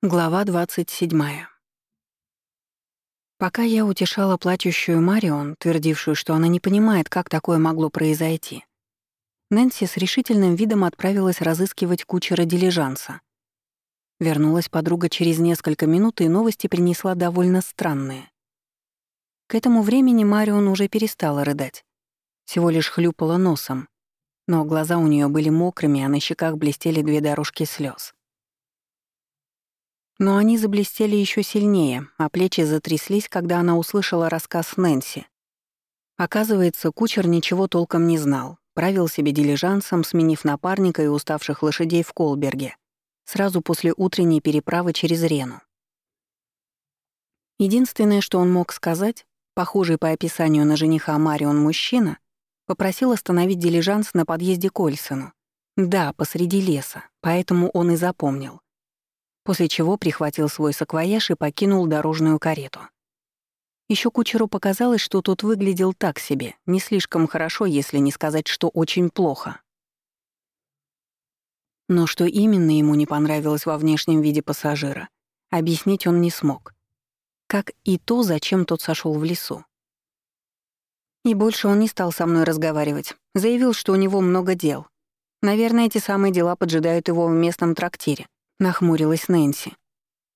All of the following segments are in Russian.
Глава 27. Пока я утешала плачущую Марион, твердившую, что она не понимает, как такое могло произойти, Нэнси с решительным видом отправилась разыскивать кучера дилижанса. Вернулась подруга через несколько минут, и новости принесла довольно странные. К этому времени Марион уже перестала рыдать. Всего лишь хлюпала носом, но глаза у нее были мокрыми, а на щеках блестели две дорожки слез. Но они заблестели еще сильнее, а плечи затряслись, когда она услышала рассказ Нэнси. Оказывается, кучер ничего толком не знал, правил себе дилижансом, сменив напарника и уставших лошадей в Колберге, сразу после утренней переправы через Рену. Единственное, что он мог сказать, похожий по описанию на жениха Марион мужчина, попросил остановить дилижанс на подъезде к Ольсону. Да, посреди леса, поэтому он и запомнил после чего прихватил свой саквояж и покинул дорожную карету. Еще кучеру показалось, что тот выглядел так себе, не слишком хорошо, если не сказать, что очень плохо. Но что именно ему не понравилось во внешнем виде пассажира, объяснить он не смог. Как и то, зачем тот сошел в лесу. И больше он не стал со мной разговаривать. Заявил, что у него много дел. Наверное, эти самые дела поджидают его в местном трактире нахмурилась Нэнси.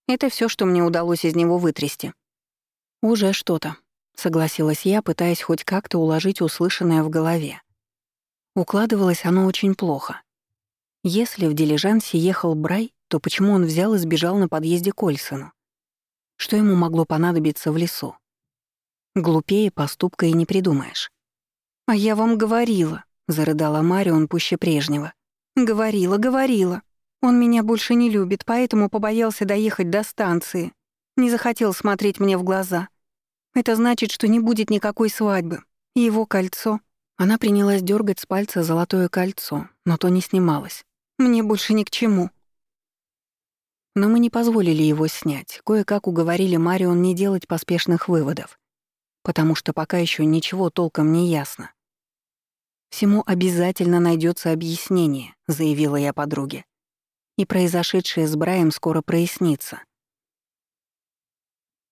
Это все, что мне удалось из него вытрясти. Уже что-то, согласилась я, пытаясь хоть как-то уложить услышанное в голове. Укладывалось оно очень плохо. Если в дилижансе ехал Брай, то почему он взял и сбежал на подъезде к Ольсону? Что ему могло понадобиться в лесу? Глупее поступка и не придумаешь. «А я вам говорила», — зарыдала Марион пуще прежнего. «Говорила, говорила. Он меня больше не любит, поэтому побоялся доехать до станции. Не захотел смотреть мне в глаза. Это значит, что не будет никакой свадьбы. И его кольцо. Она принялась дергать с пальца золотое кольцо, но то не снималось. Мне больше ни к чему. Но мы не позволили его снять. Кое-как уговорили Марион не делать поспешных выводов. Потому что пока еще ничего толком не ясно. «Всему обязательно найдется объяснение», — заявила я подруге и произошедшее с Браем скоро прояснится.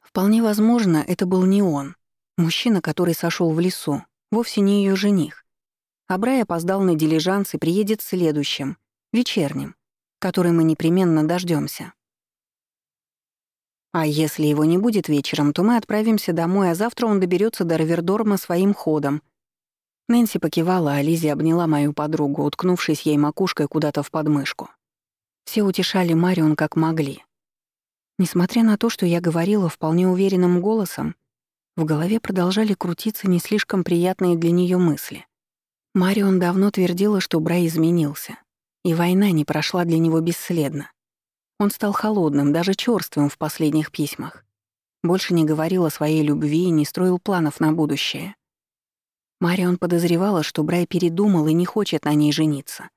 Вполне возможно, это был не он. Мужчина, который сошел в лесу, вовсе не ее жених. А Брай опоздал на дилижанс и приедет следующим, вечерним, который мы непременно дождемся. А если его не будет вечером, то мы отправимся домой, а завтра он доберется до Равердорма своим ходом. Нэнси покивала, а Лизи обняла мою подругу, уткнувшись ей макушкой куда-то в подмышку. Все утешали Марион как могли. Несмотря на то, что я говорила вполне уверенным голосом, в голове продолжали крутиться не слишком приятные для нее мысли. Марион давно твердила, что Брай изменился, и война не прошла для него бесследно. Он стал холодным, даже чёрствым в последних письмах. Больше не говорил о своей любви и не строил планов на будущее. Марион подозревала, что Брай передумал и не хочет на ней жениться.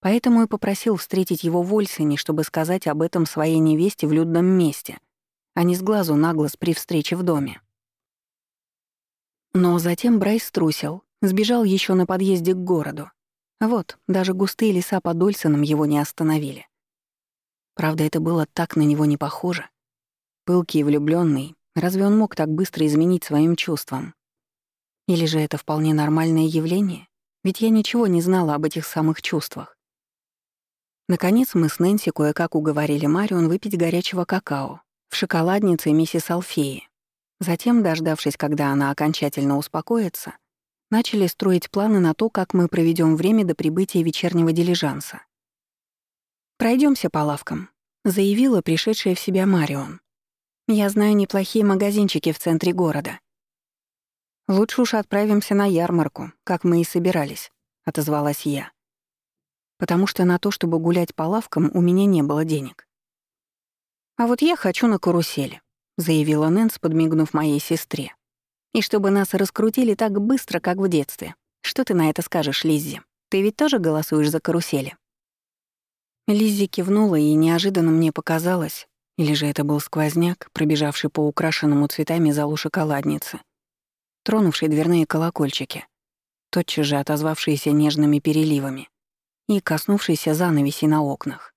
Поэтому и попросил встретить его в Ольсене, чтобы сказать об этом своей невесте в людном месте, а не с глазу на глаз при встрече в доме. Но затем Брайс струсил, сбежал еще на подъезде к городу. Вот, даже густые леса под Ольсеном его не остановили. Правда, это было так на него не похоже. Пылкий и влюблённый, разве он мог так быстро изменить своим чувствам? Или же это вполне нормальное явление? Ведь я ничего не знала об этих самых чувствах. Наконец мы с Нэнси кое-как уговорили Марион выпить горячего какао в шоколаднице миссис Алфеи. Затем, дождавшись, когда она окончательно успокоится, начали строить планы на то, как мы проведем время до прибытия вечернего дилижанса. Пройдемся по лавкам», — заявила пришедшая в себя Марион. «Я знаю неплохие магазинчики в центре города». «Лучше уж отправимся на ярмарку, как мы и собирались», — отозвалась я потому что на то, чтобы гулять по лавкам, у меня не было денег. «А вот я хочу на карусели», — заявила Нэнс, подмигнув моей сестре. «И чтобы нас раскрутили так быстро, как в детстве. Что ты на это скажешь, Лиззи? Ты ведь тоже голосуешь за карусели?» Лиззи кивнула, и неожиданно мне показалось, или же это был сквозняк, пробежавший по украшенному цветами залу шоколадницы, тронувший дверные колокольчики, тотчас же отозвавшиеся нежными переливами и коснувшийся занавеси на окнах.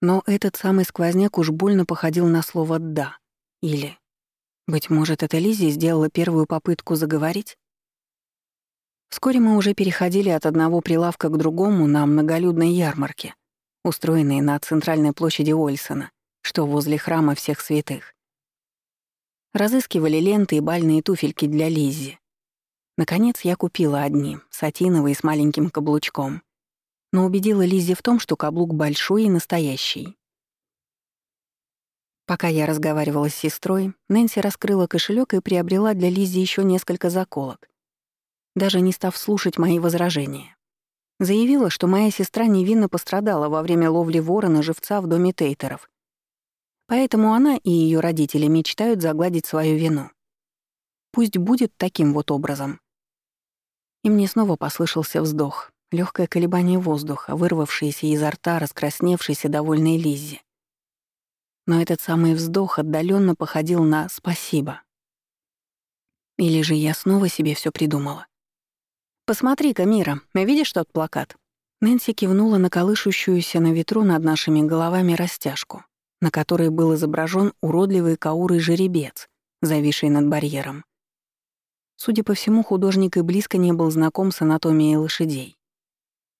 Но этот самый сквозняк уж больно походил на слово «да». Или, быть может, это Лиззи сделала первую попытку заговорить? Вскоре мы уже переходили от одного прилавка к другому на многолюдной ярмарке, устроенной на центральной площади Ольсона, что возле храма всех святых. Разыскивали ленты и бальные туфельки для Лиззи. Наконец я купила одни, сатиновые с маленьким каблучком, но убедила Лиззи в том, что каблук большой и настоящий. Пока я разговаривала с сестрой, Нэнси раскрыла кошелек и приобрела для Лиззи еще несколько заколок, даже не став слушать мои возражения. Заявила, что моя сестра невинно пострадала во время ловли ворона-живца в доме Тейтеров. Поэтому она и ее родители мечтают загладить свою вину. Пусть будет таким вот образом. И мне снова послышался вздох, легкое колебание воздуха, вырвавшееся изо рта раскрасневшейся довольной Лиззи. Но этот самый вздох отдаленно походил на «спасибо». Или же я снова себе все придумала. «Посмотри-ка, Мира, видишь тот плакат?» Нэнси кивнула на колышущуюся на ветру над нашими головами растяжку, на которой был изображен уродливый каурый жеребец, зависший над барьером. Судя по всему, художник и близко не был знаком с анатомией лошадей.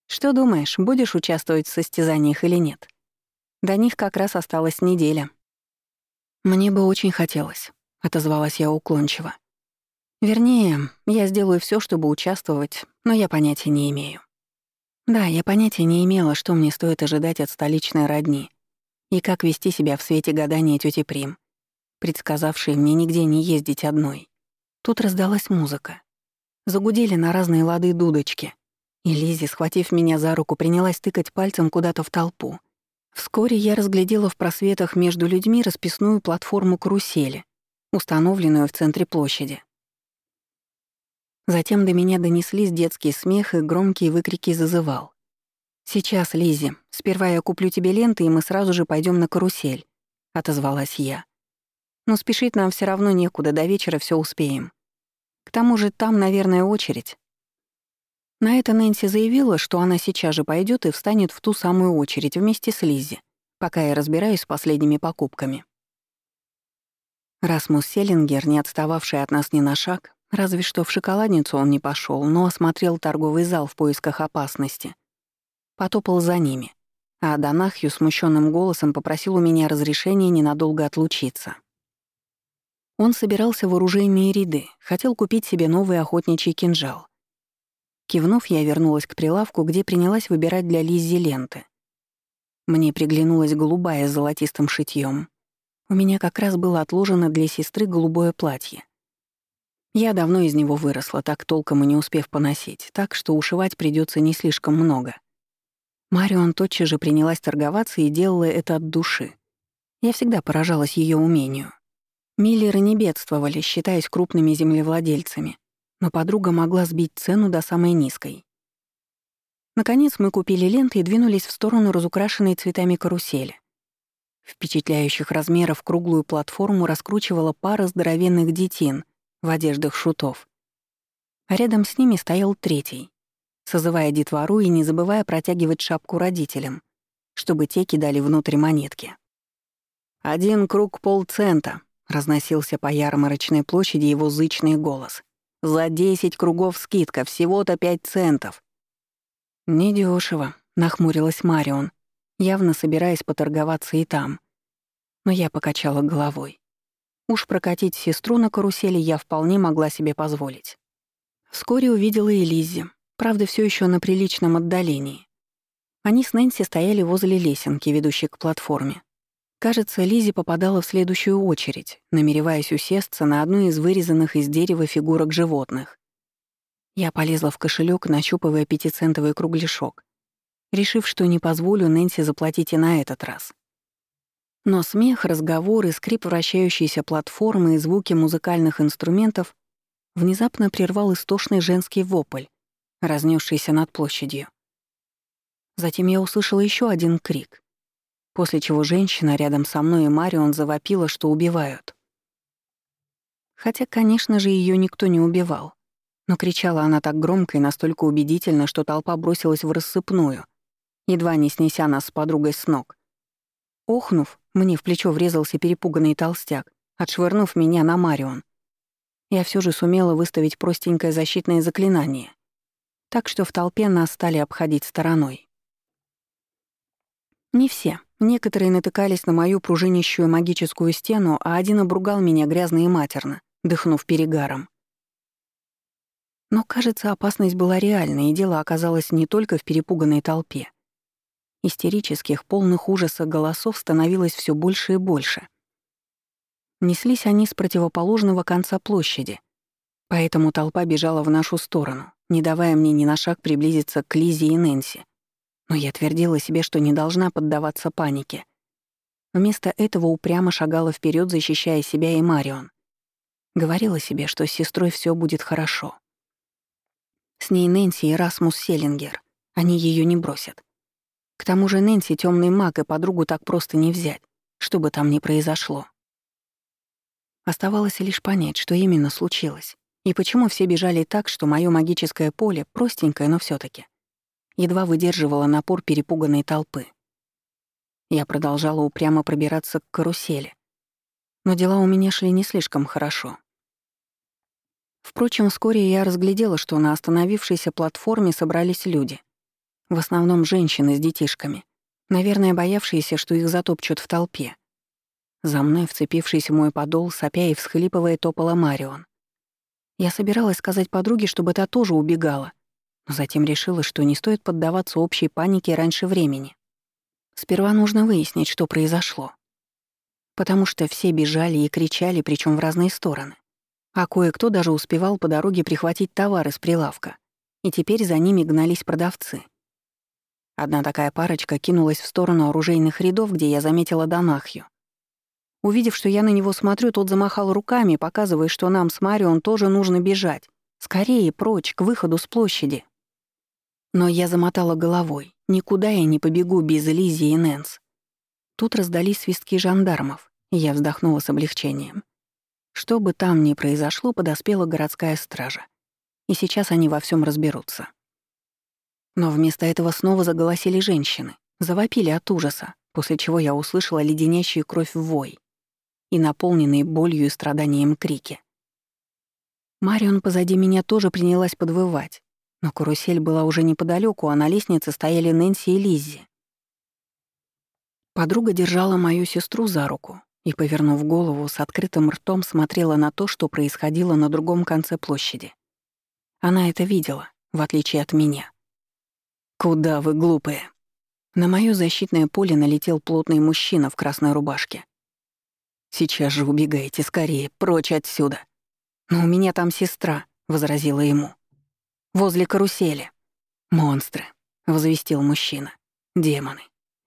«Что думаешь, будешь участвовать в состязаниях или нет?» До них как раз осталась неделя. «Мне бы очень хотелось», — отозвалась я уклончиво. Вернее, я сделаю все, чтобы участвовать, но я понятия не имею. Да, я понятия не имела, что мне стоит ожидать от столичной родни и как вести себя в свете гадания тети Прим, предсказавшей мне нигде не ездить одной. Тут раздалась музыка. Загудели на разные лады дудочки, и Лизи, схватив меня за руку, принялась тыкать пальцем куда-то в толпу. Вскоре я разглядела в просветах между людьми расписную платформу карусели, установленную в центре площади. Затем до меня донеслись детский смех и громкие выкрики зазывал. «Сейчас, Лизи, сперва я куплю тебе ленты, и мы сразу же пойдем на карусель», — отозвалась я. «Но спешить нам все равно некуда, до вечера все успеем. К тому же там, наверное, очередь». На это Нэнси заявила, что она сейчас же пойдет и встанет в ту самую очередь вместе с Лизи, пока я разбираюсь с последними покупками. Расмус Селлингер, не отстававший от нас ни на шаг, Разве что в шоколадницу он не пошел, но осмотрел торговый зал в поисках опасности. Потопал за ними, а Донахью смущенным голосом попросил у меня разрешения ненадолго отлучиться. Он собирался в оружейные ряды, хотел купить себе новый охотничий кинжал. Кивнув, я вернулась к прилавку, где принялась выбирать для Лиззи ленты. Мне приглянулась голубая с золотистым шитьем. У меня как раз было отложено для сестры голубое платье. Я давно из него выросла, так толком и не успев поносить, так что ушивать придется не слишком много. Марион тотчас же принялась торговаться и делала это от души. Я всегда поражалась ее умению. Миллеры не бедствовали, считаясь крупными землевладельцами, но подруга могла сбить цену до самой низкой. Наконец мы купили ленты и двинулись в сторону разукрашенной цветами карусели. Впечатляющих размеров круглую платформу раскручивала пара здоровенных детин — в одеждах шутов. А рядом с ними стоял третий, созывая детвору и не забывая протягивать шапку родителям, чтобы те кидали внутрь монетки. «Один круг полцента», — разносился по ярмарочной площади его зычный голос. «За десять кругов скидка, всего-то пять центов». «Недёшево», — нахмурилась Марион, явно собираясь поторговаться и там. Но я покачала головой. Уж прокатить сестру на карусели я вполне могла себе позволить. Вскоре увидела и Лиззи, правда, все еще на приличном отдалении. Они с Нэнси стояли возле лесенки, ведущей к платформе. Кажется, Лизи попадала в следующую очередь, намереваясь усесться на одну из вырезанных из дерева фигурок животных. Я полезла в кошелек, нащупывая пятицентовый кругляшок, решив, что не позволю Нэнси заплатить и на этот раз. Но смех, разговоры, скрип вращающейся платформы и звуки музыкальных инструментов внезапно прервал истошный женский вопль, разнесшийся над площадью. Затем я услышала еще один крик, после чего женщина рядом со мной и Марион завопила, что убивают. Хотя, конечно же, ее никто не убивал, но кричала она так громко и настолько убедительно, что толпа бросилась в рассыпную, едва не снеся нас с подругой с ног. Охнув, мне в плечо врезался перепуганный толстяк, отшвырнув меня на Марион. Я все же сумела выставить простенькое защитное заклинание, так что в толпе нас стали обходить стороной. Не все. Некоторые натыкались на мою пружинищую магическую стену, а один обругал меня грязно и матерно, дыхнув перегаром. Но, кажется, опасность была реальной, и дело оказалось не только в перепуганной толпе. Истерических, полных ужаса голосов становилось все больше и больше. Неслись они с противоположного конца площади, поэтому толпа бежала в нашу сторону, не давая мне ни на шаг приблизиться к Лизе и Нэнси. Но я твердила себе, что не должна поддаваться панике. Вместо этого упрямо шагала вперед, защищая себя и Марион. Говорила себе, что с сестрой все будет хорошо. С ней Нэнси и Расмус Селлингер. Они ее не бросят. К тому же Нэнси — темный маг, и подругу так просто не взять, что бы там ни произошло. Оставалось лишь понять, что именно случилось, и почему все бежали так, что мое магическое поле, простенькое, но все таки едва выдерживало напор перепуганной толпы. Я продолжала упрямо пробираться к карусели. Но дела у меня шли не слишком хорошо. Впрочем, вскоре я разглядела, что на остановившейся платформе собрались люди. В основном женщины с детишками, наверное, боявшиеся, что их затопчут в толпе. За мной, вцепившись в мой подол, сопя и всхлипывая, топала Марион. Я собиралась сказать подруге, чтобы та тоже убегала, но затем решила, что не стоит поддаваться общей панике раньше времени. Сперва нужно выяснить, что произошло. Потому что все бежали и кричали, причем в разные стороны а кое-кто даже успевал по дороге прихватить товары с прилавка, и теперь за ними гнались продавцы. Одна такая парочка кинулась в сторону оружейных рядов, где я заметила Донахью. Увидев, что я на него смотрю, тот замахал руками, показывая, что нам с Марион тоже нужно бежать. Скорее, прочь, к выходу с площади. Но я замотала головой. Никуда я не побегу без Лизи и Нэнс. Тут раздались свистки жандармов, и я вздохнула с облегчением. Что бы там ни произошло, подоспела городская стража. И сейчас они во всем разберутся. Но вместо этого снова заголосили женщины, завопили от ужаса, после чего я услышала леденящую кровь вой и наполненные болью и страданием крики. Марион позади меня тоже принялась подвывать, но карусель была уже неподалеку, а на лестнице стояли Нэнси и Лиззи. Подруга держала мою сестру за руку, и, повернув голову, с открытым ртом смотрела на то, что происходило на другом конце площади. Она это видела, в отличие от меня. «Куда вы, глупые?» На моё защитное поле налетел плотный мужчина в красной рубашке. «Сейчас же убегайте, скорее, прочь отсюда!» «Но у меня там сестра», — возразила ему. «Возле карусели». «Монстры», — возвестил мужчина. «Демоны.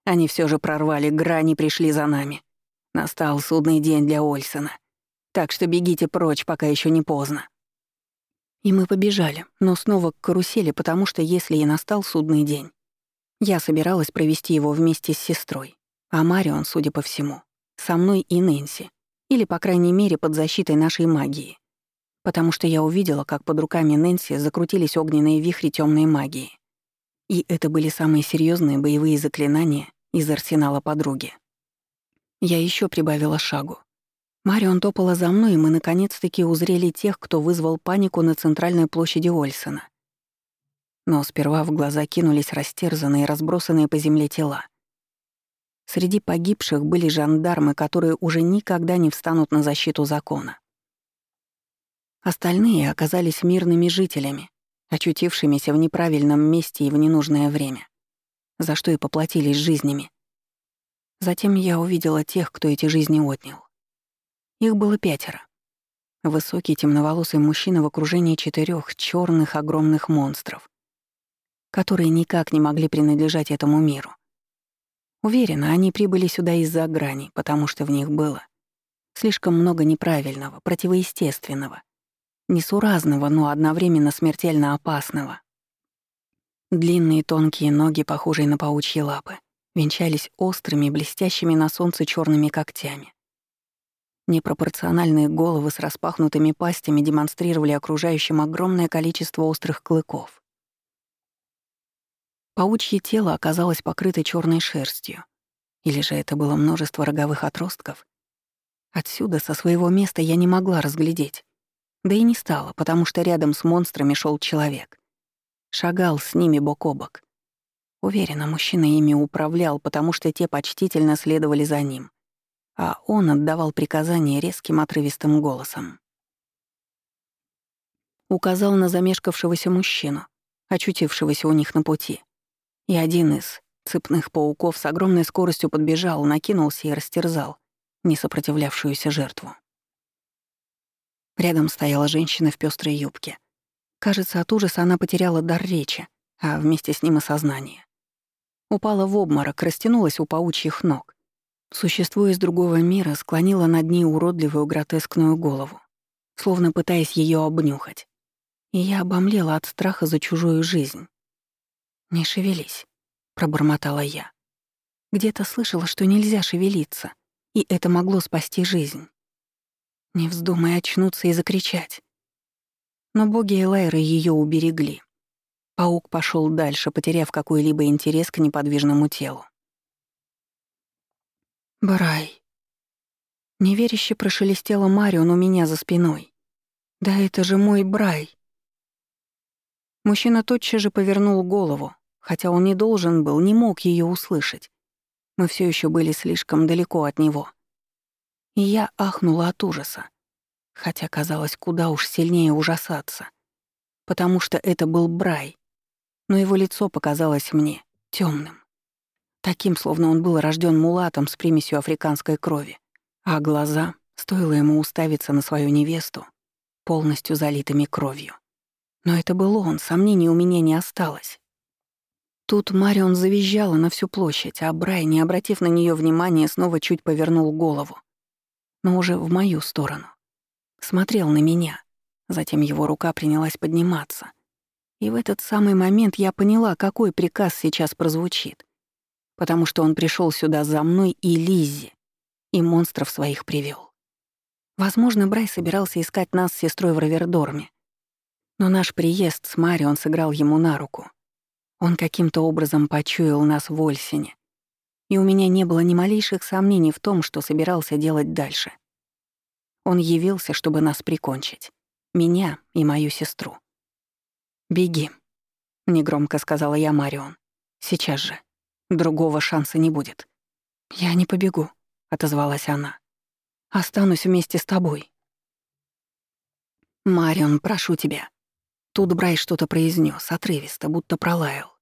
Они все же прорвали грани и пришли за нами. Настал судный день для Ольсона. Так что бегите прочь, пока еще не поздно. И мы побежали, но снова к карусели, потому что если и настал судный день, я собиралась провести его вместе с сестрой, а Марион, судя по всему, со мной и Нэнси, или, по крайней мере, под защитой нашей магии. Потому что я увидела, как под руками Нэнси закрутились огненные вихри темной магии. И это были самые серьезные боевые заклинания из арсенала подруги. Я еще прибавила шагу. Марион топала за мной, и мы наконец-таки узрели тех, кто вызвал панику на центральной площади Ольсона. Но сперва в глаза кинулись растерзанные разбросанные по земле тела. Среди погибших были жандармы, которые уже никогда не встанут на защиту закона. Остальные оказались мирными жителями, очутившимися в неправильном месте и в ненужное время, за что и поплатились жизнями. Затем я увидела тех, кто эти жизни отнял. Их было пятеро. Высокий темноволосый мужчина в окружении четырех черных огромных монстров, которые никак не могли принадлежать этому миру. Уверена, они прибыли сюда из-за грани, потому что в них было слишком много неправильного, противоестественного, несуразного, но одновременно смертельно опасного. Длинные тонкие ноги, похожие на паучьи лапы — венчались острыми, блестящими на солнце черными когтями. Непропорциональные головы с распахнутыми пастями демонстрировали окружающим огромное количество острых клыков. Паучье тело оказалось покрыто черной шерстью, Или же это было множество роговых отростков? Отсюда, со своего места, я не могла разглядеть. Да и не стала, потому что рядом с монстрами шел человек. Шагал с ними бок о бок. Уверена, мужчина ими управлял, потому что те почтительно следовали за ним. А он отдавал приказания резким отрывистым голосом. Указал на замешкавшегося мужчину, очутившегося у них на пути. И один из цепных пауков с огромной скоростью подбежал, накинулся и растерзал несопротивлявшуюся жертву. Рядом стояла женщина в пестрой юбке. Кажется, от ужаса она потеряла дар речи, а вместе с ним и сознание. Упала в обморок, растянулась у паучьих ног. Существо из другого мира склонило над ней уродливую гротескную голову, словно пытаясь ее обнюхать. И я обомлела от страха за чужую жизнь. «Не шевелись», — пробормотала я. Где-то слышала, что нельзя шевелиться, и это могло спасти жизнь. Не вздумай очнуться и закричать. Но боги Элайры ее уберегли. Паук пошел дальше, потеряв какой-либо интерес к неподвижному телу. «Брай». Неверяще прошелестела Марион у меня за спиной. «Да это же мой Брай». Мужчина тотчас же повернул голову, хотя он не должен был, не мог ее услышать. Мы все еще были слишком далеко от него. И я ахнула от ужаса, хотя казалось куда уж сильнее ужасаться, потому что это был Брай, но его лицо показалось мне темным, таким, словно он был рожден мулатом с примесью африканской крови, а глаза, стоило ему уставиться на свою невесту, полностью залитыми кровью. Но это был он, сомнений у меня не осталось. Тут Марион завизжала на всю площадь, а Брай, не обратив на нее внимания, снова чуть повернул голову. Но уже в мою сторону. Смотрел на меня. Затем его рука принялась подниматься. И в этот самый момент я поняла, какой приказ сейчас прозвучит. Потому что он пришел сюда за мной и Лиззи, и монстров своих привел. Возможно, Брай собирался искать нас с сестрой в Равердорме. Но наш приезд с Марион сыграл ему на руку — он каким-то образом почуял нас в Ольсине, и у меня не было ни малейших сомнений в том, что собирался делать дальше. Он явился, чтобы нас прикончить. Меня и мою сестру. «Беги», — негромко сказала я Марион. «Сейчас же. Другого шанса не будет». «Я не побегу», — отозвалась она. «Останусь вместе с тобой». «Марион, прошу тебя». Тут Брай что-то произнес, отрывисто, будто пролаял.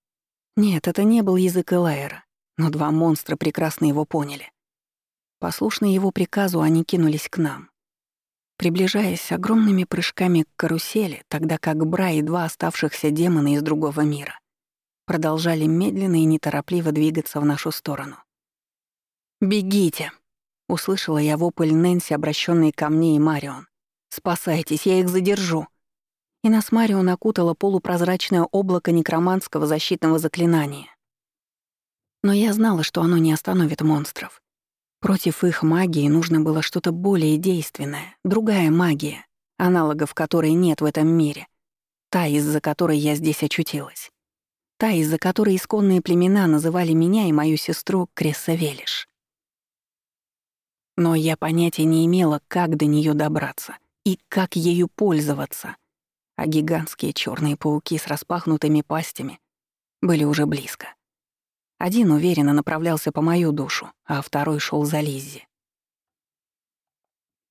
Нет, это не был язык Элайера, но два монстра прекрасно его поняли. Послушно его приказу, они кинулись к нам. Приближаясь огромными прыжками к карусели, тогда как Бра и два оставшихся демона из другого мира продолжали медленно и неторопливо двигаться в нашу сторону. «Бегите!» — услышала я вопль Нэнси, обращенный ко мне и Марион. «Спасайтесь, я их задержу!» и нас Марион окутало полупрозрачное облако некроманского защитного заклинания. Но я знала, что оно не остановит монстров. Против их магии нужно было что-то более действенное, другая магия, аналогов которой нет в этом мире, та, из-за которой я здесь очутилась. Та, из-за которой исконные племена называли меня и мою сестру Крессавелиш. Но я понятия не имела, как до нее добраться и как ею пользоваться — а гигантские черные пауки с распахнутыми пастями были уже близко. Один уверенно направлялся по мою душу, а второй шел за Лиззи.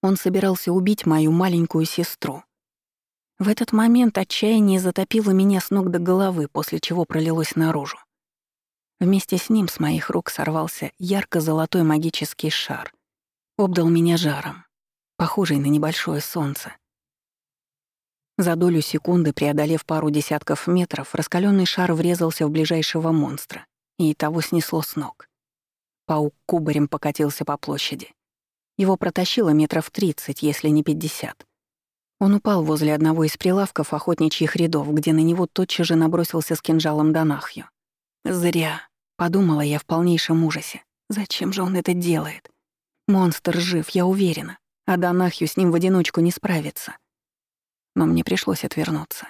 Он собирался убить мою маленькую сестру. В этот момент отчаяние затопило меня с ног до головы, после чего пролилось наружу. Вместе с ним с моих рук сорвался ярко-золотой магический шар. Обдал меня жаром, похожий на небольшое солнце, за долю секунды, преодолев пару десятков метров, раскаленный шар врезался в ближайшего монстра, и того снесло с ног. Паук кубарем покатился по площади. Его протащило метров тридцать, если не пятьдесят. Он упал возле одного из прилавков охотничьих рядов, где на него тотчас же набросился с кинжалом Донахью. «Зря», — подумала я в полнейшем ужасе. «Зачем же он это делает? Монстр жив, я уверена, а Донахью с ним в одиночку не справится» но мне пришлось отвернуться,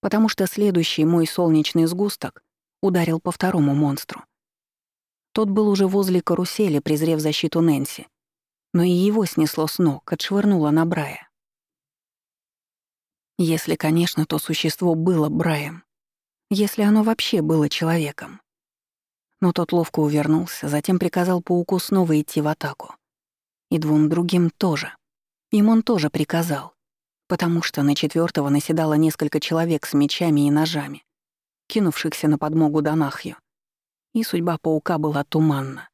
потому что следующий мой солнечный сгусток ударил по второму монстру. Тот был уже возле карусели, презрев защиту Нэнси. Но и его снесло с ног, отшвырнуло на Брая. Если, конечно, то существо было Браем. Если оно вообще было человеком. Но тот ловко увернулся, затем приказал пауку снова идти в атаку. И двум другим тоже. Им он тоже приказал, потому что на четвертого наседало несколько человек с мечами и ножами, кинувшихся на подмогу Донахью. И судьба паука была туманна.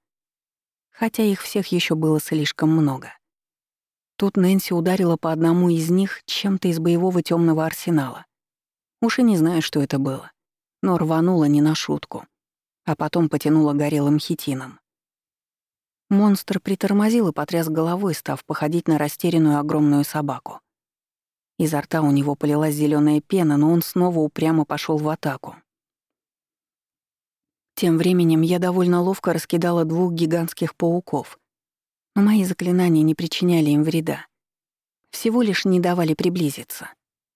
Хотя их всех еще было слишком много. Тут Нэнси ударила по одному из них чем-то из боевого темного арсенала. Уж и не знаю, что это было, но рванула не на шутку, а потом потянула горелым хитином. Монстр притормозил и потряс головой, став походить на растерянную огромную собаку. Изо рта у него полилась зеленая пена, но он снова упрямо пошел в атаку. Тем временем я довольно ловко раскидала двух гигантских пауков, но мои заклинания не причиняли им вреда. Всего лишь не давали приблизиться.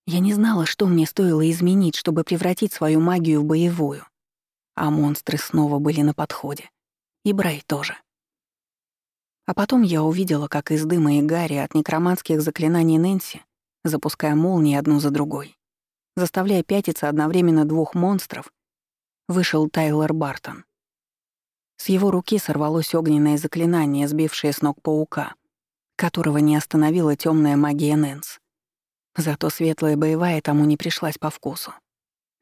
Я не знала, что мне стоило изменить, чтобы превратить свою магию в боевую. А монстры снова были на подходе. И Брай тоже. А потом я увидела, как из дыма и гари от некроманских заклинаний Нэнси, запуская молнии одну за другой, заставляя пятиться одновременно двух монстров, вышел Тайлер Бартон. С его руки сорвалось огненное заклинание, сбившее с ног паука, которого не остановила темная магия Нэнс. Зато светлая боевая тому не пришлась по вкусу.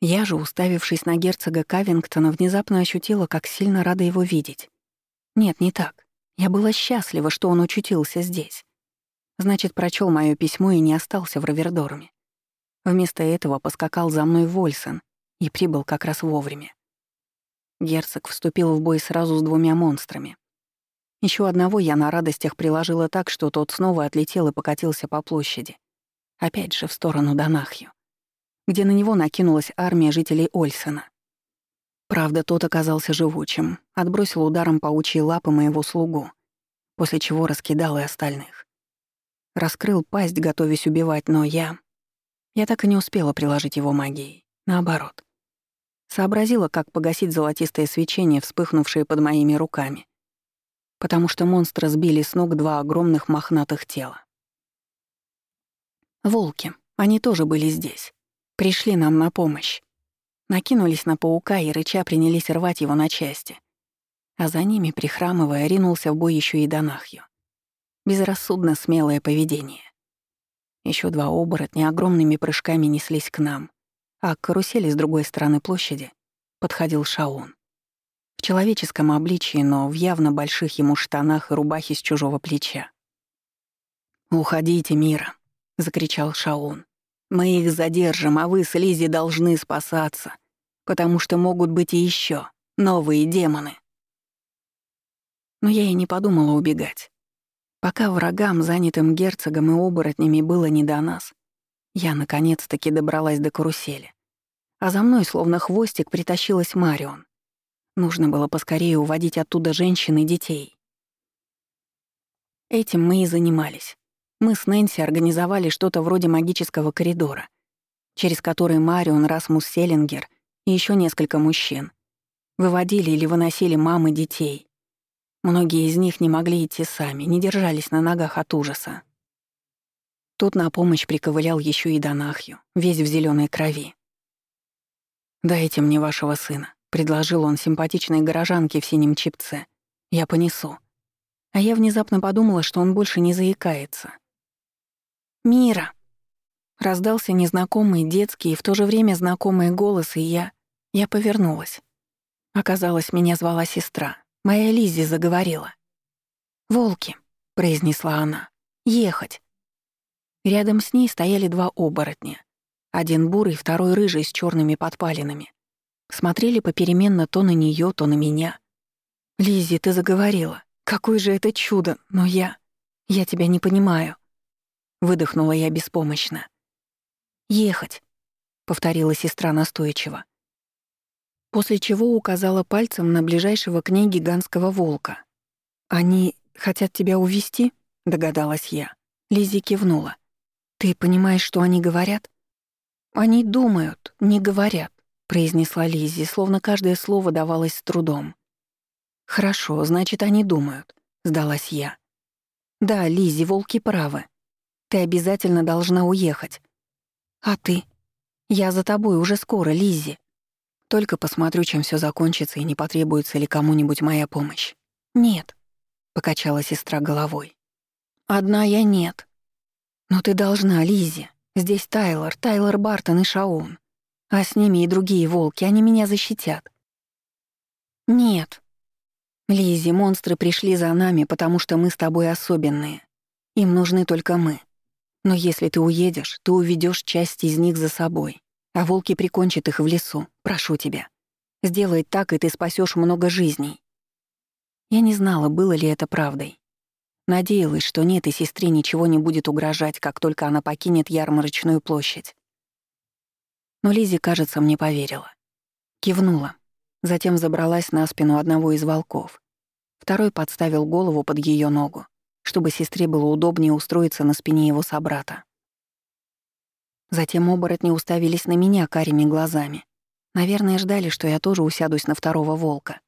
Я же, уставившись на герцога Кавингтона, внезапно ощутила, как сильно рада его видеть. Нет, не так. Я была счастлива, что он учутился здесь. Значит, прочел мое письмо и не остался в Равердорме. Вместо этого поскакал за мной Вольсон и прибыл как раз вовремя. Герцог вступил в бой сразу с двумя монстрами. Еще одного я на радостях приложила так, что тот снова отлетел и покатился по площади. Опять же в сторону Донахью, где на него накинулась армия жителей Ольсена. Правда, тот оказался живучим, отбросил ударом паучьи лапы моего слугу, после чего раскидал и остальных. Раскрыл пасть, готовясь убивать, но я... Я так и не успела приложить его магией. Наоборот. Сообразила, как погасить золотистое свечение, вспыхнувшее под моими руками. Потому что монстра сбили с ног два огромных мохнатых тела. Волки. Они тоже были здесь. Пришли нам на помощь. Накинулись на паука и рыча принялись рвать его на части. А за ними, прихрамывая, ринулся в бой еще и Донахью. Безрассудно смелое поведение. Еще два оборотня огромными прыжками неслись к нам, а к карусели с другой стороны площади подходил Шаун. В человеческом обличии, но в явно больших ему штанах и рубахе с чужого плеча. «Уходите, Мира!» — закричал Шаун. Мы их задержим, а вы с Лизи должны спасаться, потому что могут быть и еще новые демоны. Но я и не подумала убегать. Пока врагам, занятым герцогом и оборотнями, было не до нас, я наконец-таки добралась до карусели. А за мной, словно хвостик, притащилась Марион. Нужно было поскорее уводить оттуда женщин и детей. Этим мы и занимались. Мы с Нэнси организовали что-то вроде магического коридора, через который Марион, Расмус Селлингер и еще несколько мужчин выводили или выносили мамы детей. Многие из них не могли идти сами, не держались на ногах от ужаса. Тут на помощь приковылял еще и Донахью, весь в зеленой крови. «Дайте мне вашего сына», — предложил он симпатичной горожанке в синем чипце. «Я понесу». А я внезапно подумала, что он больше не заикается. «Мира!» Раздался незнакомый детский и в то же время знакомый голос, и я... Я повернулась. Оказалось, меня звала сестра. Моя Лиззи заговорила. «Волки», — произнесла она, — «ехать». Рядом с ней стояли два оборотня. Один бурый, второй рыжий с черными подпалинами. Смотрели попеременно то на нее, то на меня. Лиззи, ты заговорила. Какое же это чудо, но я... Я тебя не понимаю. Выдохнула я беспомощно. «Ехать», — повторила сестра настойчиво. После чего указала пальцем на ближайшего к ней гигантского волка. «Они хотят тебя увести? догадалась я. Лизи кивнула. «Ты понимаешь, что они говорят?» «Они думают, не говорят», — произнесла Лизи, словно каждое слово давалось с трудом. «Хорошо, значит, они думают», — сдалась я. «Да, Лизи, волки правы. Ты обязательно должна уехать. А ты? Я за тобой уже скоро, Лизи. Только посмотрю, чем все закончится и не потребуется ли кому-нибудь моя помощь. Нет, покачала сестра головой. Одна я нет. Но ты должна, Лизи. Здесь Тайлор, Тайлор Бартон и Шаун. А с ними и другие волки, они меня защитят. Нет. Лизи, монстры пришли за нами, потому что мы с тобой особенные. Им нужны только мы. Но если ты уедешь, ты уведешь часть из них за собой, а волки прикончат их в лесу. Прошу тебя. Сделай так, и ты спасешь много жизней. Я не знала, было ли это правдой. Надеялась, что нет, и сестре ничего не будет угрожать, как только она покинет ярмарочную площадь. Но Лизи, кажется, мне поверила. Кивнула. Затем забралась на спину одного из волков. Второй подставил голову под ее ногу чтобы сестре было удобнее устроиться на спине его собрата. Затем оборотни уставились на меня карими глазами. Наверное, ждали, что я тоже усядусь на второго волка.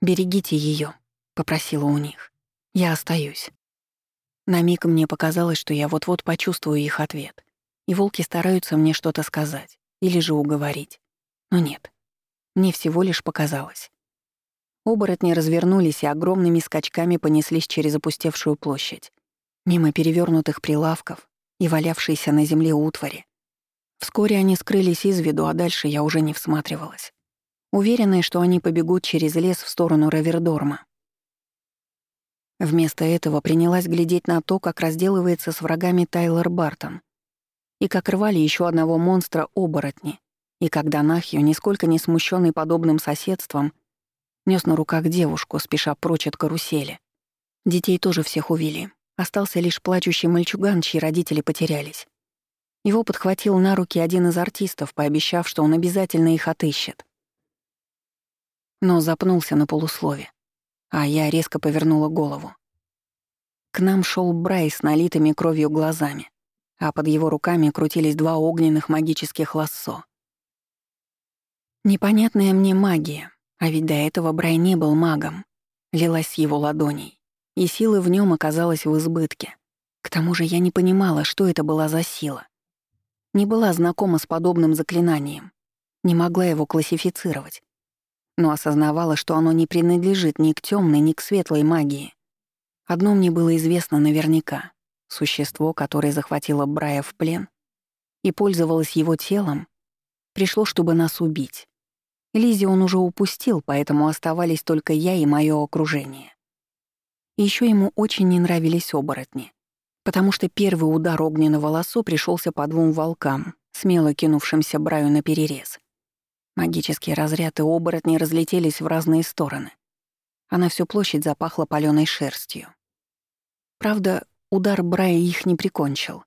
«Берегите ее, попросила у них. «Я остаюсь». На миг мне показалось, что я вот-вот почувствую их ответ, и волки стараются мне что-то сказать или же уговорить. Но нет, мне всего лишь показалось. Оборотни развернулись и огромными скачками понеслись через опустевшую площадь, мимо перевернутых прилавков и валявшейся на земле утвари. Вскоре они скрылись из виду, а дальше я уже не всматривалась. Уверенная, что они побегут через лес в сторону Равердорма. Вместо этого принялась глядеть на то, как разделывается с врагами Тайлор Бартон, и как рвали еще одного монстра оборотни, и когда Нахью, нисколько не смущенный подобным соседством, Нес на руках девушку, спеша прочь от карусели. Детей тоже всех увели. Остался лишь плачущий мальчуган, чьи родители потерялись. Его подхватил на руки один из артистов, пообещав, что он обязательно их отыщет. Но запнулся на полуслове, а я резко повернула голову. К нам шел Брай с налитыми кровью глазами, а под его руками крутились два огненных магических лассо. Непонятная мне магия, а ведь до этого Брай не был магом. Лилась с его ладоней, и силы в нем оказалась в избытке. К тому же я не понимала, что это была за сила. Не была знакома с подобным заклинанием, не могла его классифицировать, но осознавала, что оно не принадлежит ни к темной, ни к светлой магии. Одно мне было известно наверняка. Существо, которое захватило Брая в плен и пользовалось его телом, пришло, чтобы нас убить. Лизи он уже упустил, поэтому оставались только я и мое окружение. Еще ему очень не нравились оборотни, потому что первый удар огненного лосо пришелся по двум волкам, смело кинувшимся Браю на перерез. Магические разряды оборотни разлетелись в разные стороны, а на всю площадь запахло палёной шерстью. Правда, удар Брая их не прикончил.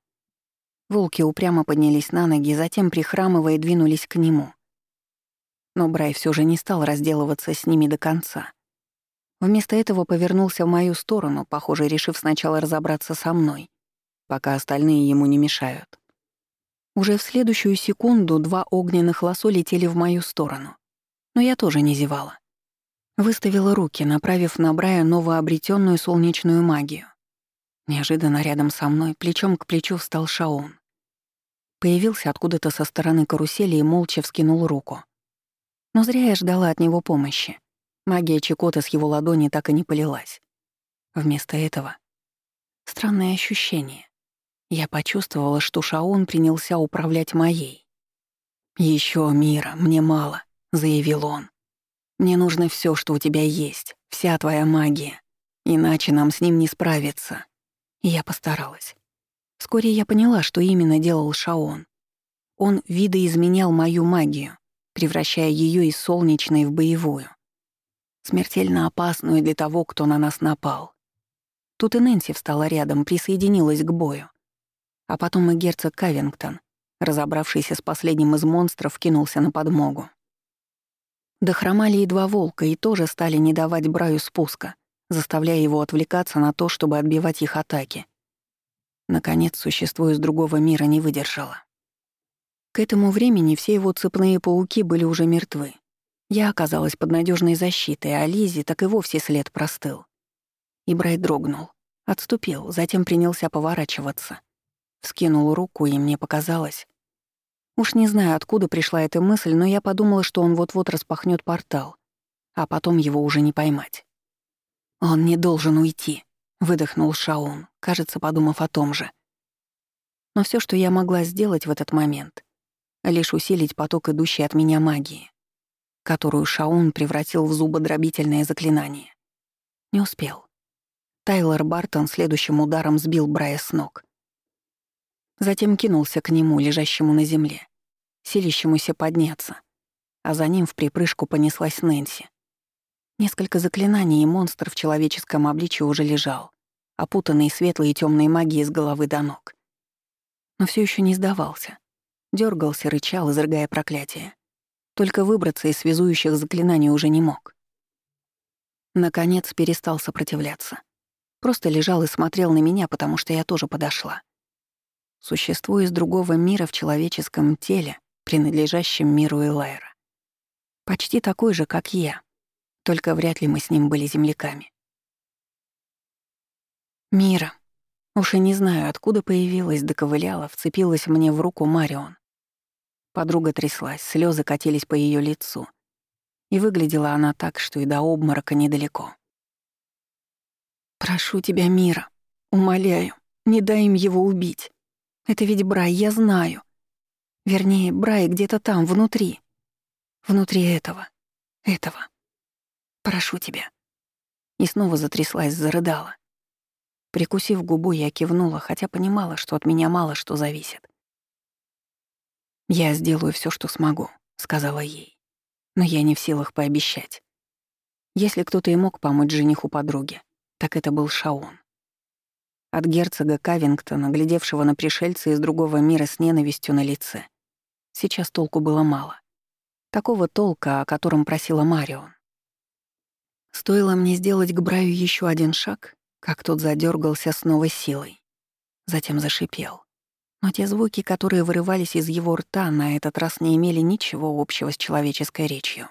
Волки упрямо поднялись на ноги, затем, прихрамывая, двинулись к нему — но Брай все же не стал разделываться с ними до конца. Вместо этого повернулся в мою сторону, похоже, решив сначала разобраться со мной, пока остальные ему не мешают. Уже в следующую секунду два огненных лосо летели в мою сторону. Но я тоже не зевала. Выставила руки, направив на Брая новообретенную солнечную магию. Неожиданно рядом со мной, плечом к плечу, встал Шаун. Появился откуда-то со стороны карусели и молча вскинул руку. Но зря я ждала от него помощи. Магия Чикота с его ладони так и не полилась. Вместо этого — странное ощущение. Я почувствовала, что Шаун принялся управлять моей. Еще мира, мне мало», — заявил он. «Мне нужно все, что у тебя есть, вся твоя магия. Иначе нам с ним не справиться». И я постаралась. Вскоре я поняла, что именно делал Шаон. Он видоизменял мою магию, превращая ее из солнечной в боевую. Смертельно опасную для того, кто на нас напал. Тут и Нэнси встала рядом, присоединилась к бою. А потом и герцог Кавингтон, разобравшийся с последним из монстров, кинулся на подмогу. Дохромали и два волка, и тоже стали не давать Браю спуска, заставляя его отвлекаться на то, чтобы отбивать их атаки. Наконец, существо из другого мира не выдержало. К этому времени все его цепные пауки были уже мертвы. Я оказалась под надежной защитой, а Лизе так и вовсе след простыл. И Брайт дрогнул, отступил, затем принялся поворачиваться. Вскинул руку, и мне показалось... Уж не знаю, откуда пришла эта мысль, но я подумала, что он вот-вот распахнет портал, а потом его уже не поймать. «Он не должен уйти», — выдохнул Шаун, кажется, подумав о том же. Но все, что я могла сделать в этот момент, лишь усилить поток идущей от меня магии, которую Шаун превратил в зубодробительное заклинание. Не успел. Тайлор Бартон следующим ударом сбил Брая с ног. Затем кинулся к нему, лежащему на земле, силящемуся подняться, а за ним в припрыжку понеслась Нэнси. Несколько заклинаний, и монстр в человеческом обличии уже лежал, опутанный светлой и темной магией с головы до ног. Но все еще не сдавался. дергался, рычал, изрыгая проклятие. Только выбраться из связующих заклинаний уже не мог. Наконец перестал сопротивляться. Просто лежал и смотрел на меня, потому что я тоже подошла. Существо из другого мира в человеческом теле, принадлежащем миру Элайра. Почти такой же, как я, только вряд ли мы с ним были земляками. Мира. Уж и не знаю, откуда появилась, доковыляла, вцепилась мне в руку Марион. Подруга тряслась, слезы катились по ее лицу. И выглядела она так, что и до обморока недалеко. «Прошу тебя, Мира, умоляю, не дай им его убить. Это ведь Брай, я знаю. Вернее, Брай где-то там, внутри. Внутри этого. Этого. Прошу тебя». И снова затряслась, зарыдала. Прикусив губу, я кивнула, хотя понимала, что от меня мало что зависит. «Я сделаю все, что смогу», — сказала ей. «Но я не в силах пообещать. Если кто-то и мог помочь жениху подруге, так это был Шаун. От герцога Кавингтона, глядевшего на пришельца из другого мира с ненавистью на лице. Сейчас толку было мало. Такого толка, о котором просила Марион. Стоило мне сделать к Браю еще один шаг, как тот задергался с новой силой. Затем зашипел. Но те звуки, которые вырывались из его рта, на этот раз не имели ничего общего с человеческой речью.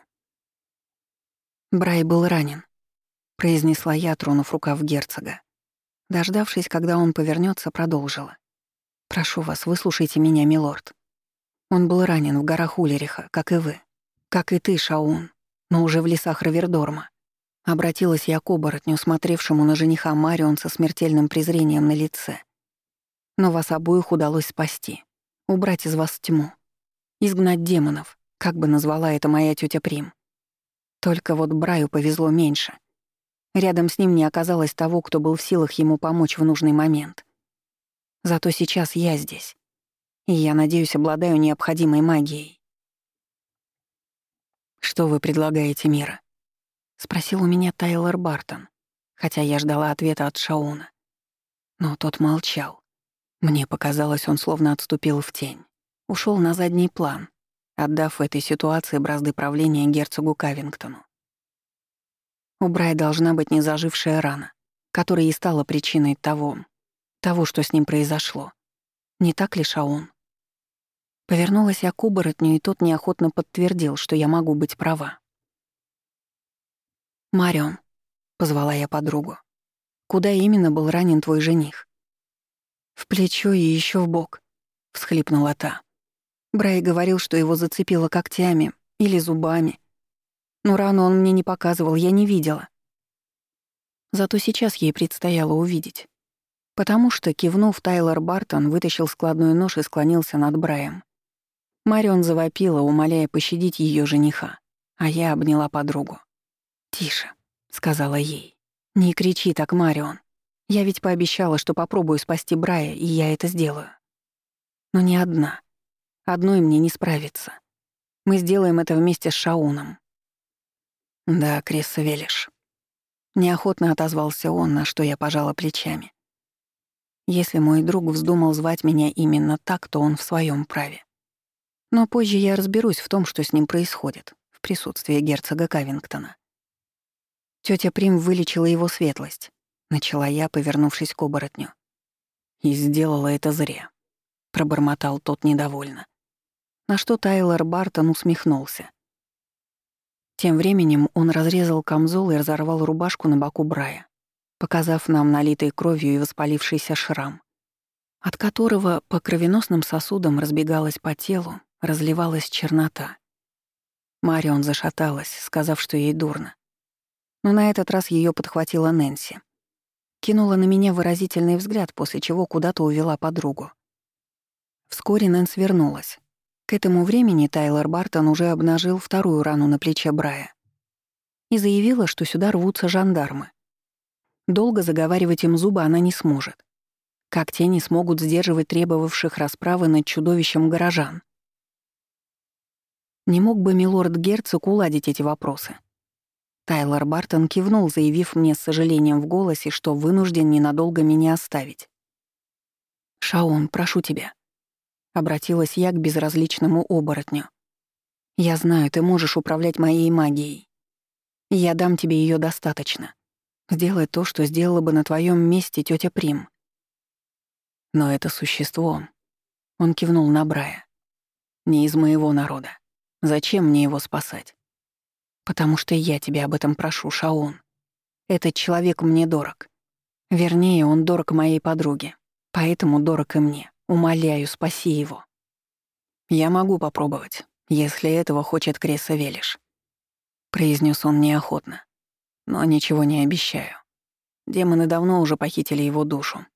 «Брай был ранен», — произнесла я, тронув рукав герцога. Дождавшись, когда он повернется, продолжила. «Прошу вас, выслушайте меня, милорд. Он был ранен в горах Улериха, как и вы. Как и ты, Шаун, но уже в лесах Равердорма. Обратилась я к оборотню, смотревшему на жениха Марион со смертельным презрением на лице. Но вас обоих удалось спасти. Убрать из вас тьму. Изгнать демонов, как бы назвала это моя тетя Прим. Только вот Браю повезло меньше. Рядом с ним не оказалось того, кто был в силах ему помочь в нужный момент. Зато сейчас я здесь. И я, надеюсь, обладаю необходимой магией. «Что вы предлагаете, Мира?» — спросил у меня Тайлор Бартон, хотя я ждала ответа от Шауна. Но тот молчал. Мне показалось, он словно отступил в тень. ушел на задний план, отдав в этой ситуации бразды правления герцогу Кавингтону. У Брай должна быть незажившая рана, которая и стала причиной того, того, что с ним произошло. Не так ли, Шаун? Повернулась я к оборотню, и тот неохотно подтвердил, что я могу быть права. «Марион», — позвала я подругу, — «куда именно был ранен твой жених?» «В плечо и еще в бок», — всхлипнула та. Брай говорил, что его зацепило когтями или зубами, но рану он мне не показывал, я не видела. Зато сейчас ей предстояло увидеть. Потому что, кивнув, Тайлор Бартон вытащил складной нож и склонился над Браем. Марион завопила, умоляя пощадить ее жениха, а я обняла подругу. «Тише», — сказала ей. «Не кричи так, Марион. Я ведь пообещала, что попробую спасти Брая, и я это сделаю. Но не одна. Одной мне не справиться. Мы сделаем это вместе с Шауном. «Да, Крис Савелиш». Неохотно отозвался он, на что я пожала плечами. Если мой друг вздумал звать меня именно так, то он в своем праве. Но позже я разберусь в том, что с ним происходит, в присутствии герцога Кавингтона. Тётя Прим вылечила его светлость, начала я, повернувшись к оборотню. И сделала это зря. Пробормотал тот недовольно. На что Тайлор Бартон усмехнулся. Тем временем он разрезал камзол и разорвал рубашку на боку Брая, показав нам налитый кровью и воспалившийся шрам, от которого по кровеносным сосудам разбегалась по телу, разливалась чернота. Марион зашаталась, сказав, что ей дурно. Но на этот раз ее подхватила Нэнси. Кинула на меня выразительный взгляд, после чего куда-то увела подругу. Вскоре Нэнс вернулась. К этому времени Тайлор Бартон уже обнажил вторую рану на плече Брая и заявила, что сюда рвутся жандармы. Долго заговаривать им зубы она не сможет. Как те не смогут сдерживать требовавших расправы над чудовищем горожан. Не мог бы милорд-герцог уладить эти вопросы? Тайлор Бартон кивнул, заявив мне с сожалением в голосе, что вынужден ненадолго меня оставить. «Шаон, прошу тебя». Обратилась я к безразличному оборотню. «Я знаю, ты можешь управлять моей магией. Я дам тебе ее достаточно. Сделай то, что сделала бы на твоем месте тетя Прим». «Но это существо...» Он кивнул на Брая. «Не из моего народа. Зачем мне его спасать? Потому что я тебя об этом прошу, Шаун. Этот человек мне дорог. Вернее, он дорог моей подруге. Поэтому дорог и мне. Умоляю, спаси его. Я могу попробовать, если этого хочет Креса Велиш. Произнес он неохотно. Но ничего не обещаю. Демоны давно уже похитили его душу,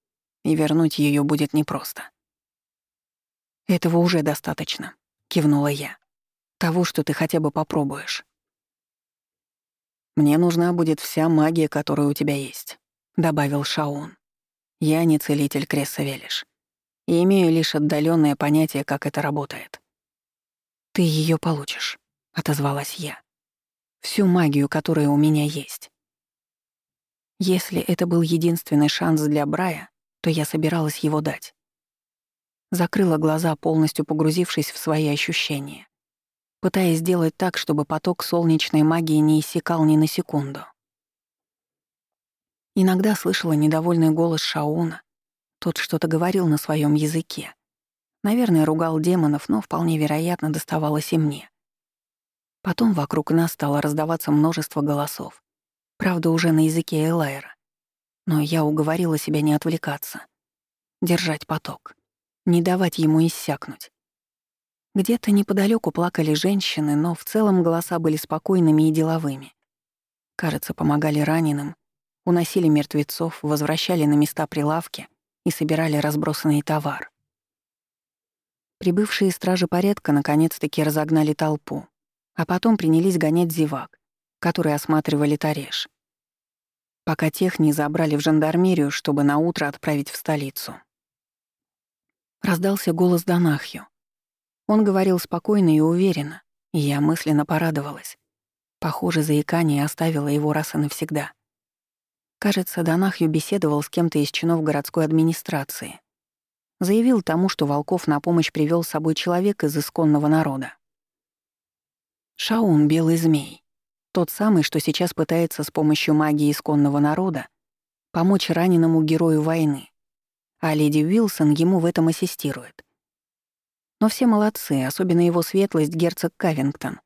и вернуть ее будет непросто. «Этого уже достаточно», — кивнула я. Того, что ты хотя бы попробуешь. «Мне нужна будет вся магия, которая у тебя есть», — добавил Шаун. «Я не целитель Кресса Велиш, и имею лишь отдаленное понятие, как это работает». «Ты ее получишь», — отозвалась я. «Всю магию, которая у меня есть». Если это был единственный шанс для Брая, то я собиралась его дать. Закрыла глаза, полностью погрузившись в свои ощущения пытаясь сделать так, чтобы поток солнечной магии не иссякал ни на секунду. Иногда слышала недовольный голос Шауна. Тот что-то говорил на своем языке. Наверное, ругал демонов, но вполне вероятно доставалось и мне. Потом вокруг нас стало раздаваться множество голосов. Правда, уже на языке Элайра. Но я уговорила себя не отвлекаться. Держать поток. Не давать ему иссякнуть. Где-то неподалеку плакали женщины, но в целом голоса были спокойными и деловыми. Кажется, помогали раненым, уносили мертвецов, возвращали на места прилавки и собирали разбросанный товар. Прибывшие стражи порядка наконец-таки разогнали толпу, а потом принялись гонять зевак, которые осматривали Тареш. Пока тех не забрали в жандармерию, чтобы на утро отправить в столицу. Раздался голос Данахью. Он говорил спокойно и уверенно, и я мысленно порадовалась. Похоже, заикание оставило его раз и навсегда. Кажется, Данахью беседовал с кем-то из чинов городской администрации. Заявил тому, что Волков на помощь привел с собой человек из исконного народа. Шаун — белый змей. Тот самый, что сейчас пытается с помощью магии исконного народа помочь раненому герою войны. А леди Уилсон ему в этом ассистирует. Но все молодцы, особенно его светлость герцог Кавингтон,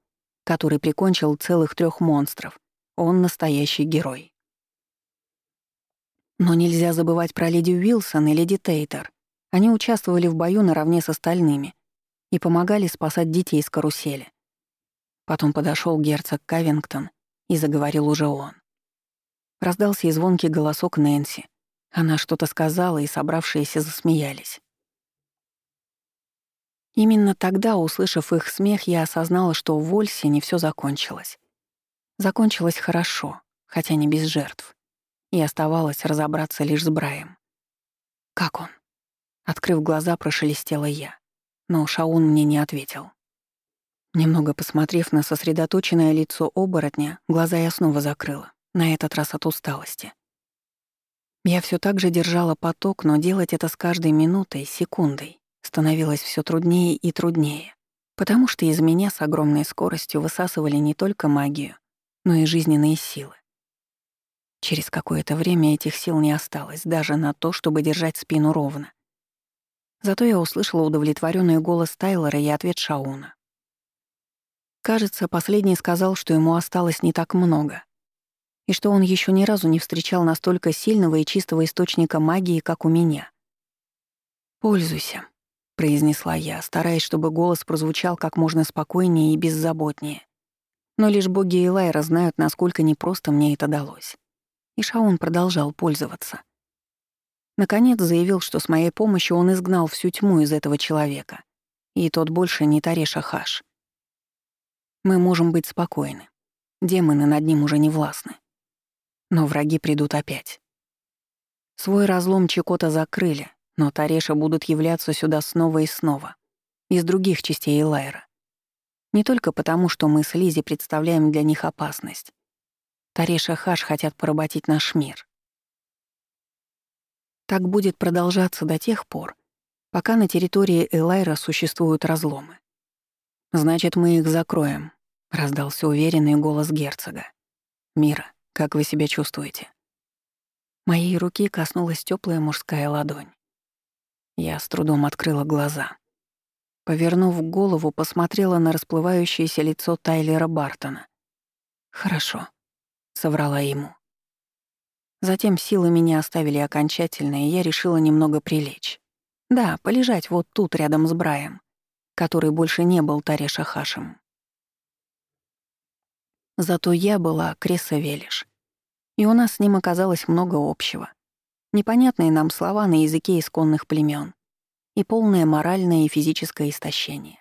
который прикончил целых трех монстров. Он настоящий герой. Но нельзя забывать про леди Уилсон и леди Тейтер. Они участвовали в бою наравне с остальными и помогали спасать детей из карусели. Потом подошел герцог Кавингтон и заговорил уже он. Раздался и звонкий голосок Нэнси. Она что-то сказала, и собравшиеся засмеялись. Именно тогда, услышав их смех, я осознала, что в Вольсе не все закончилось. Закончилось хорошо, хотя не без жертв. И оставалось разобраться лишь с Браем. «Как он?» Открыв глаза, прошелестела я. Но Шаун мне не ответил. Немного посмотрев на сосредоточенное лицо оборотня, глаза я снова закрыла, на этот раз от усталости. Я все так же держала поток, но делать это с каждой минутой, секундой становилось все труднее и труднее, потому что из меня с огромной скоростью высасывали не только магию, но и жизненные силы. Через какое-то время этих сил не осталось даже на то, чтобы держать спину ровно. Зато я услышала удовлетворенный голос Тайлора и ответ Шауна. Кажется, последний сказал, что ему осталось не так много. И что он еще ни разу не встречал настолько сильного и чистого источника магии, как у меня. «Пользуйся», — произнесла я, стараясь, чтобы голос прозвучал как можно спокойнее и беззаботнее. Но лишь боги и Лайра знают, насколько непросто мне это далось. И Шаун продолжал пользоваться. Наконец заявил, что с моей помощью он изгнал всю тьму из этого человека, и тот больше не Тареша Хаш. Мы можем быть спокойны. Демоны над ним уже не властны. Но враги придут опять. Свой разлом Чекота закрыли, но Тареша будут являться сюда снова и снова, из других частей Элайра. Не только потому, что мы с Лизи представляем для них опасность. Тареша Хаш хотят поработить наш мир. Так будет продолжаться до тех пор, пока на территории Элайра существуют разломы. «Значит, мы их закроем», — раздался уверенный голос герцога. «Мира, как вы себя чувствуете?» Моей руки коснулась теплая мужская ладонь. Я с трудом открыла глаза. Повернув голову, посмотрела на расплывающееся лицо Тайлера Бартона. «Хорошо», — соврала ему. Затем силы меня оставили окончательно, и я решила немного прилечь. Да, полежать вот тут, рядом с Браем, который больше не был Тареша Хашем. Зато я была Креса Велиш. И у нас с ним оказалось много общего. Непонятные нам слова на языке исконных племен и полное моральное и физическое истощение.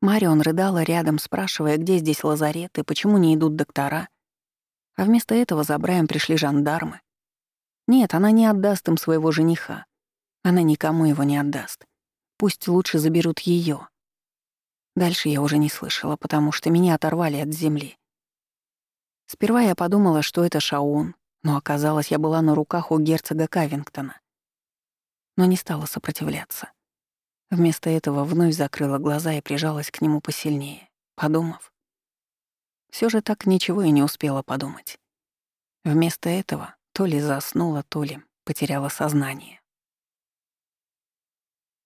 Марион рыдала рядом, спрашивая, где здесь лазарет и почему не идут доктора. А вместо этого за Браем пришли жандармы. Нет, она не отдаст им своего жениха. Она никому его не отдаст. Пусть лучше заберут ее. Дальше я уже не слышала, потому что меня оторвали от земли. Сперва я подумала, что это Шаун, но оказалось, я была на руках у герцога Кавингтона но не стала сопротивляться. Вместо этого вновь закрыла глаза и прижалась к нему посильнее, подумав. Все же так ничего и не успела подумать. Вместо этого то ли заснула, то ли потеряла сознание.